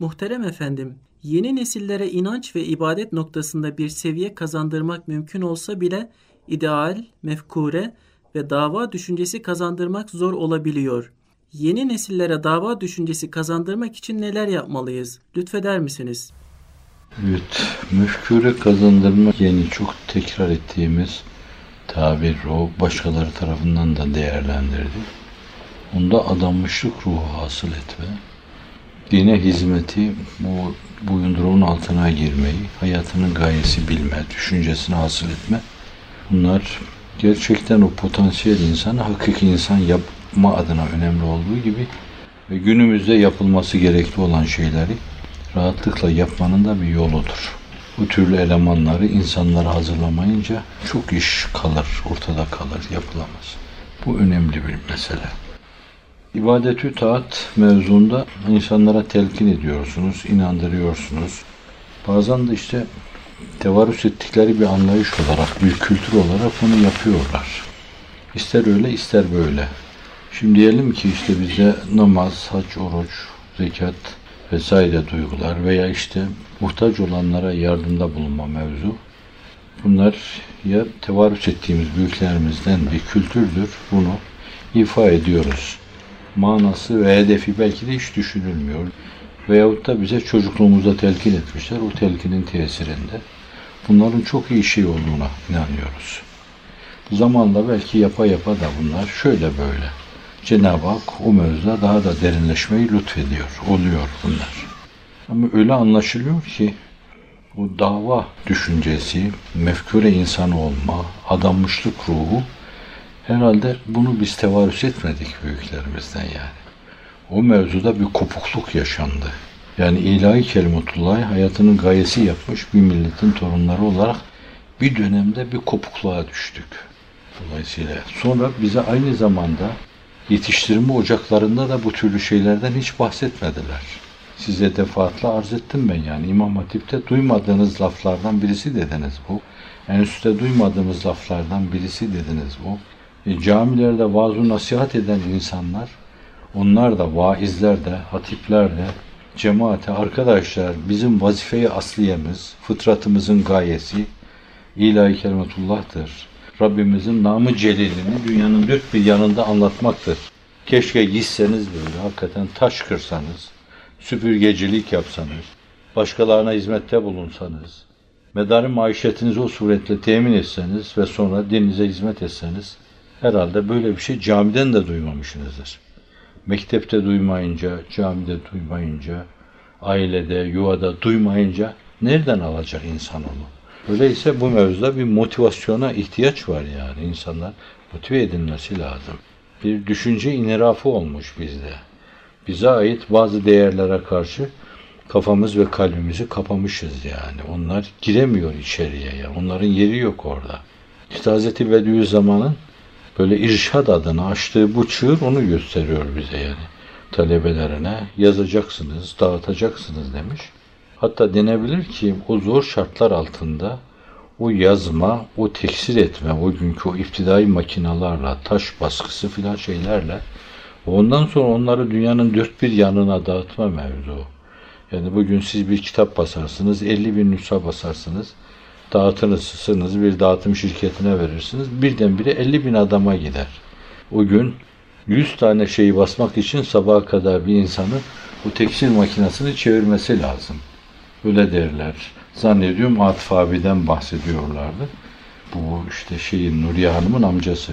Muhterem efendim, yeni nesillere inanç ve ibadet noktasında bir seviye kazandırmak mümkün olsa bile ideal, mefkure ve dava düşüncesi kazandırmak zor olabiliyor. Yeni nesillere dava düşüncesi kazandırmak için neler yapmalıyız? Lütfeder misiniz? Evet, mefkure kazandırmak yeni çok tekrar ettiğimiz tabir o başkaları tarafından da değerlendirdi. Onda adanmışlık ruhu hasıl etme, dine hizmeti, bu boyunduruğun altına girmeyi, hayatının gayesi bilme, düşüncesini hasıl etme. Bunlar gerçekten o potansiyel insanı hakiki insan yapma adına önemli olduğu gibi ve günümüzde yapılması gerekli olan şeyleri rahatlıkla yapmanın da bir yoludur. Bu türlü elemanları insanlara hazırlamayınca çok iş kalır, ortada kalır, yapılamaz. Bu önemli bir mesele. İbadetü taat mevzunda insanlara telkin ediyorsunuz, inandırıyorsunuz. Bazen de işte tevarüs ettikleri bir anlayış olarak, bir kültür olarak bunu yapıyorlar. İster öyle ister böyle. Şimdi diyelim ki işte bizde namaz, hac, oruç, zekat vesaire duygular veya işte muhtaç olanlara yardımda bulunma mevzu. Bunlar ya tevarüs ettiğimiz büyüklerimizden bir kültürdür. Bunu ifa ediyoruz manası ve hedefi belki de hiç düşünülmüyor. Veyahut da bize çocukluğumuzda telkin etmişler. O telkinin tesirinde bunların çok iyi şey olduğuna inanıyoruz. Zamanla belki yapa yapa da bunlar şöyle böyle. Cenab-ı Hak o mevzuda daha da derinleşmeyi lütfediyor. Oluyor bunlar. Ama öyle anlaşılıyor ki bu dava düşüncesi, mefkure insan olma, adanmışlık ruhu Herhalde bunu biz tevarüs etmedik büyüklerimizden yani. O mevzuda bir kopukluk yaşandı. Yani ilahi kelimetullahi hayatının gayesi yapmış bir milletin torunları olarak bir dönemde bir kopukluğa düştük. Dolayısıyla sonra bize aynı zamanda yetiştirme ocaklarında da bu türlü şeylerden hiç bahsetmediler. Size defaatle arz ettim ben yani İmam Hatip'te duymadığınız laflardan birisi dediniz bu. Enstitüde duymadığımız laflardan birisi dediniz bu. E, camilerde vaaz nasihat eden insanlar, onlar da vaizler de, hatipler de, cemaate, arkadaşlar bizim vazifeyi asliyemiz, fıtratımızın gayesi ilahi kelimetullah'tır. Rabbimizin namı celilini dünyanın dört bir yanında anlatmaktır. Keşke gitseniz böyle hakikaten taş kırsanız, süpürgecilik yapsanız, başkalarına hizmette bulunsanız, medarı maişetinizi o suretle temin etseniz ve sonra dininize hizmet etseniz, Herhalde böyle bir şey camiden de duymamışsınızdır. Mektepte duymayınca, camide duymayınca, ailede, yuvada duymayınca nereden alacak insan onu? Öyleyse bu mevzuda bir motivasyona ihtiyaç var yani. insanlar motive edilmesi lazım. Bir düşünce inirafı olmuş bizde. Bize ait bazı değerlere karşı kafamız ve kalbimizi kapamışız yani. Onlar giremiyor içeriye yani. Onların yeri yok orada. İşte Hz. Bediüzzaman'ın böyle irşad adına açtığı bu çığır onu gösteriyor bize yani. Talebelerine yazacaksınız, dağıtacaksınız demiş. Hatta denebilir ki o zor şartlar altında o yazma, o teksir etme, o günkü o iftidai makinalarla, taş baskısı filan şeylerle ondan sonra onları dünyanın dört bir yanına dağıtma mevzu. Yani bugün siz bir kitap basarsınız, 50 bin nüsha basarsınız dağıtırsınız, bir dağıtım şirketine verirsiniz. Birdenbire 50 bin adama gider. O gün 100 tane şeyi basmak için sabaha kadar bir insanın bu tekstil makinesini çevirmesi lazım. Öyle derler. Zannediyorum Atıf abiden bahsediyorlardı. Bu işte şeyin Nuriye Hanım'ın amcası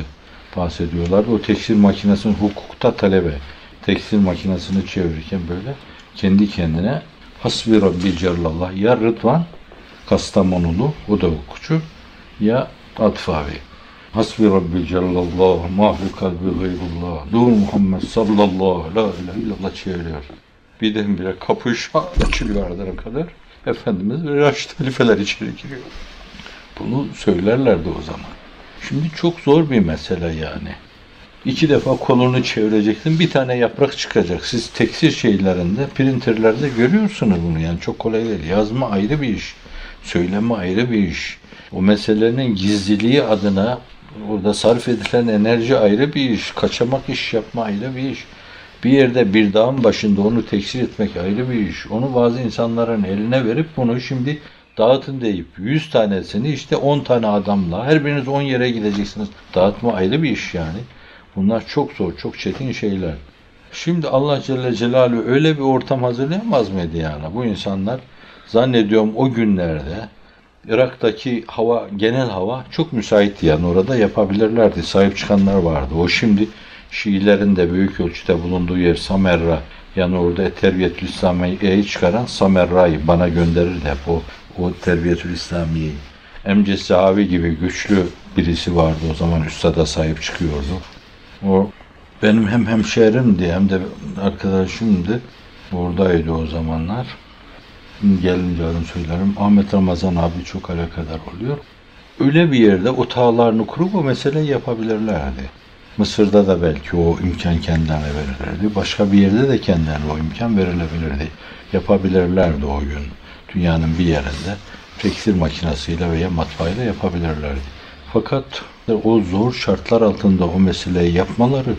bahsediyorlardı. O tekstil makinesinin hukukta talebe. Tekstil makinesini çevirirken böyle kendi kendine hasbi rabbi cellallah ya Rıdvan Kastamonulu, o da hukukçu. Ya Atfavi. Hasbi Rabbi Cellallah, mahvi kalbi gayrullah, dur Muhammed sallallahu la ilahe illallah çeviriyor. Birdenbire kapı açılıyor ardına kadar. Efendimiz ve Raşid halifeler içeri giriyor. Bunu söylerlerdi o zaman. Şimdi çok zor bir mesele yani. İki defa kolunu çevireceksin, bir tane yaprak çıkacak. Siz tekstil şeylerinde, printerlerde görüyorsunuz bunu yani çok kolay değil. Yazma ayrı bir iş. Söyleme ayrı bir iş. O meselenin gizliliği adına orada sarf edilen enerji ayrı bir iş. Kaçamak iş yapma ayrı bir iş. Bir yerde bir dağın başında onu tekstil etmek ayrı bir iş. Onu bazı insanların eline verip bunu şimdi dağıtın deyip 100 tanesini işte 10 tane adamla her biriniz 10 yere gideceksiniz. Dağıtma ayrı bir iş yani. Bunlar çok zor, çok çetin şeyler. Şimdi Allah Celle Celaluhu öyle bir ortam hazırlayamaz mıydı yani? Bu insanlar zannediyorum o günlerde Irak'taki hava, genel hava çok müsaitti yani orada yapabilirlerdi. Sahip çıkanlar vardı. O şimdi Şiilerin de büyük ölçüde bulunduğu yer Samerra. Yani orada Terbiyetül İslamiye'yi çıkaran Samerra'yı bana gönderirdi hep o, o Terbiyetül İslamiye'yi. Emce Sahavi gibi güçlü birisi vardı o zaman üstada sahip çıkıyordu. O benim hem hemşehrimdi hem de arkadaşımdı. Buradaydı o zamanlar. Gelince yarın söylerim. Ahmet Ramazan abi çok alakadar oluyor. Öyle bir yerde o tağlarını kurup o meseleyi yapabilirlerdi. Mısır'da da belki o imkan kendilerine verilirdi. Başka bir yerde de kendilerine o imkan verilebilirdi. Yapabilirlerdi o gün. Dünyanın bir yerinde tekstil makinesiyle veya matbaayla yapabilirlerdi. Fakat o zor şartlar altında o meseleyi yapmaları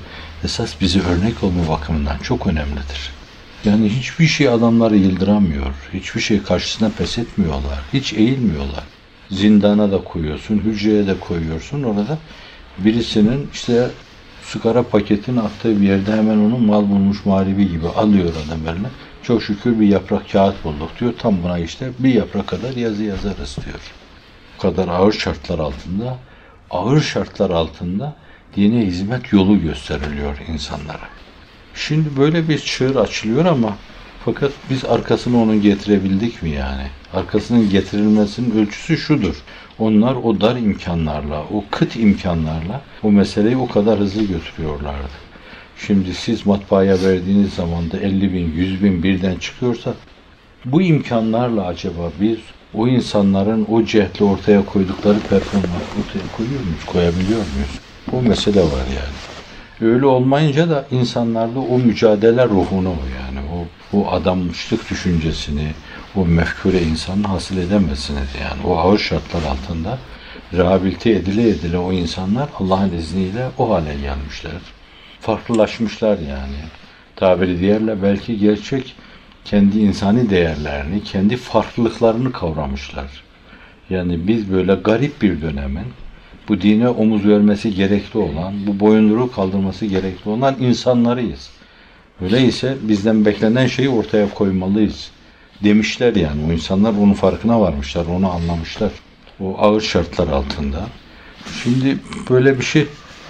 esas bizi örnek olma bakımından çok önemlidir. Yani hiçbir şey adamları yıldıramıyor. Hiçbir şey karşısına pes etmiyorlar. Hiç eğilmiyorlar. Zindana da koyuyorsun, hücreye de koyuyorsun. Orada birisinin işte sigara paketini attığı bir yerde hemen onu mal bulmuş mağribi gibi alıyor adam eline. Çok şükür bir yaprak kağıt bulduk diyor. Tam buna işte bir yaprak kadar yazı yazarız diyor. Bu kadar ağır şartlar altında, ağır şartlar altında dine hizmet yolu gösteriliyor insanlara. Şimdi böyle bir çığır açılıyor ama fakat biz arkasını onun getirebildik mi yani? Arkasının getirilmesinin ölçüsü şudur. Onlar o dar imkanlarla, o kıt imkanlarla o meseleyi o kadar hızlı götürüyorlardı. Şimdi siz matbaaya verdiğiniz zaman da 50 bin, 100 bin birden çıkıyorsa bu imkanlarla acaba biz o insanların o cehtle ortaya koydukları performans ortaya koyuyor muyuz, koyabiliyor muyuz? Bu mesele var yani. Öyle olmayınca da insanlarda o mücadele ruhunu yani o, o adammışlık düşüncesini, o mefkure insanı hasıl edemezsiniz yani. O ağır şartlar altında rehabilite edile edile o insanlar Allah'ın izniyle o hale gelmişler. Farklılaşmışlar yani. Tabiri diğerle belki gerçek kendi insani değerlerini, kendi farklılıklarını kavramışlar. Yani biz böyle garip bir dönemin bu dine omuz vermesi gerekli olan, bu boyunduruğu kaldırması gerekli olan insanlarıyız. Öyleyse bizden beklenen şeyi ortaya koymalıyız demişler yani. O insanlar bunun farkına varmışlar, onu anlamışlar. O ağır şartlar altında. Şimdi böyle bir şey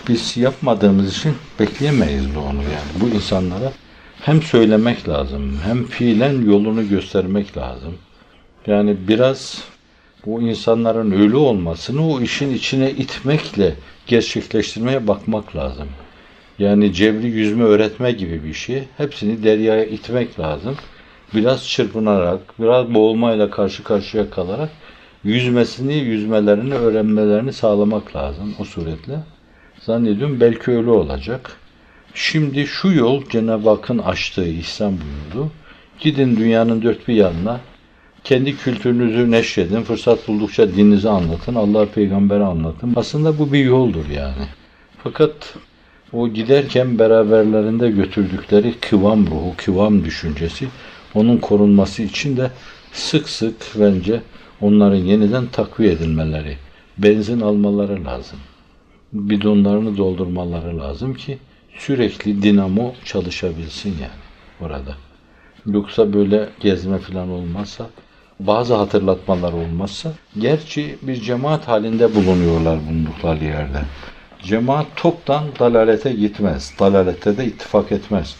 biz yapmadığımız için bekleyemeyiz de onu yani. Bu insanlara hem söylemek lazım, hem fiilen yolunu göstermek lazım. Yani biraz bu insanların ölü olmasını o işin içine itmekle gerçekleştirmeye bakmak lazım. Yani cebri yüzme öğretme gibi bir şey. Hepsini deryaya itmek lazım biraz çırpınarak, biraz boğulmayla karşı karşıya kalarak yüzmesini, yüzmelerini, öğrenmelerini sağlamak lazım o suretle. Zannediyorum belki öyle olacak. Şimdi şu yol Cenab-ı Hakk'ın açtığı ihsan buyurdu. Gidin dünyanın dört bir yanına, kendi kültürünüzü neşredin, fırsat buldukça dininizi anlatın, Allah peygamberi anlatın. Aslında bu bir yoldur yani. Fakat o giderken beraberlerinde götürdükleri kıvam ruhu, kıvam düşüncesi onun korunması için de sık sık bence onların yeniden takviye edilmeleri, benzin almaları lazım. Bidonlarını doldurmaları lazım ki sürekli dinamo çalışabilsin yani orada. Yoksa böyle gezme falan olmazsa, bazı hatırlatmalar olmazsa, gerçi bir cemaat halinde bulunuyorlar bulundukları yerde. Cemaat toptan dalalete gitmez, dalalette de ittifak etmez.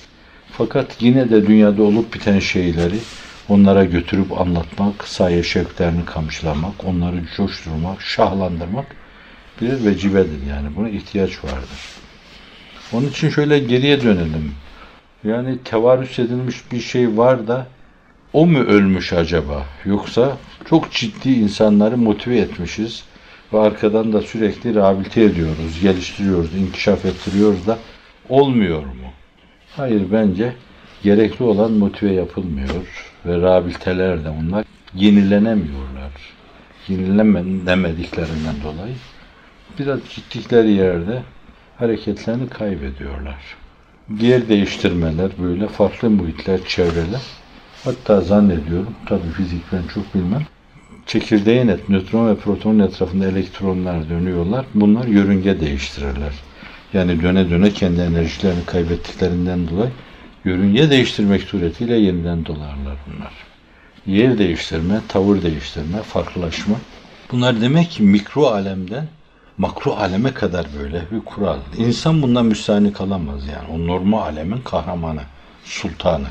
Fakat yine de dünyada olup biten şeyleri onlara götürüp anlatmak, saye şevklerini kamışlamak, onları coşturmak, şahlandırmak bir vecibedir yani. Buna ihtiyaç vardır. Onun için şöyle geriye dönelim. Yani tevarüs edilmiş bir şey var da o mu ölmüş acaba? Yoksa çok ciddi insanları motive etmişiz ve arkadan da sürekli rehabilite ediyoruz, geliştiriyoruz, inkişaf ettiriyoruz da olmuyor mu? Hayır bence gerekli olan motive yapılmıyor ve rehabiliteler de onlar yenilenemiyorlar. Yenilenemediklerinden dolayı biraz gittikleri yerde hareketlerini kaybediyorlar. yer değiştirmeler, böyle farklı muhitler, çevreler. Hatta zannediyorum, tabii fizik ben çok bilmem. Çekirdeğin et, nötron ve protonun etrafında elektronlar dönüyorlar. Bunlar yörünge değiştirirler. Yani döne döne kendi enerjilerini kaybettiklerinden dolayı yörünge değiştirmek suretiyle yeniden dolarlar bunlar. Yer değiştirme, tavır değiştirme, farklılaşma. Bunlar demek ki mikro alemden makro aleme kadar böyle bir kural. İnsan bundan müstahni kalamaz yani. O normal alemin kahramanı, sultanı.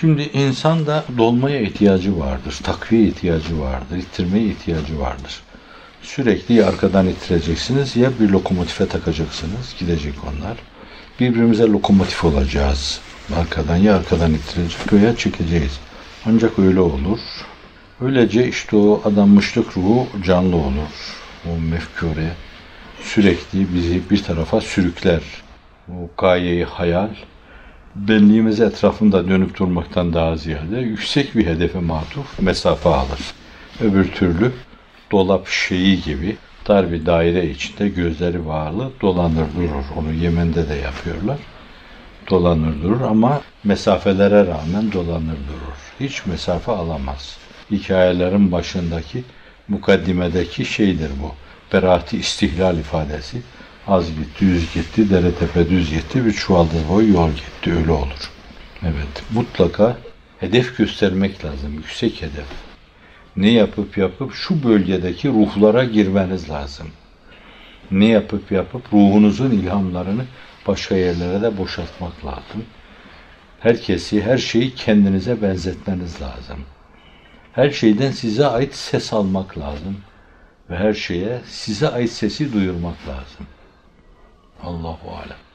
Şimdi insan da dolmaya ihtiyacı vardır, takviye ihtiyacı vardır, ittirmeye ihtiyacı vardır. Sürekli ya arkadan ittireceksiniz ya bir lokomotife takacaksınız, gidecek onlar. Birbirimize lokomotif olacağız. Arkadan ya arkadan ittirecek veya çekeceğiz. Ancak öyle olur. Öylece işte o adanmışlık ruhu canlı olur. O mefkure sürekli bizi bir tarafa sürükler. O gayeyi hayal, benliğimiz etrafında dönüp durmaktan daha ziyade yüksek bir hedefe matuf mesafe alır. Öbür türlü dolap şeyi gibi dar bir daire içinde gözleri bağlı dolanır durur. Onu Yemen'de de yapıyorlar. Dolanır durur ama mesafelere rağmen dolanır durur. Hiç mesafe alamaz. Hikayelerin başındaki mukaddimedeki şeydir bu. Berati istihlal ifadesi. Az gitti, yüz gitti, dere tepe düz gitti, bir çuvalda boy yol gitti. Öyle olur. Evet, mutlaka hedef göstermek lazım. Yüksek hedef. Ne yapıp yapıp şu bölgedeki ruhlara girmeniz lazım. Ne yapıp yapıp ruhunuzun ilhamlarını başka yerlere de boşaltmak lazım. Herkesi, her şeyi kendinize benzetmeniz lazım. Her şeyden size ait ses almak lazım. Ve her şeye size ait sesi duyurmak lazım. Allahu Alem.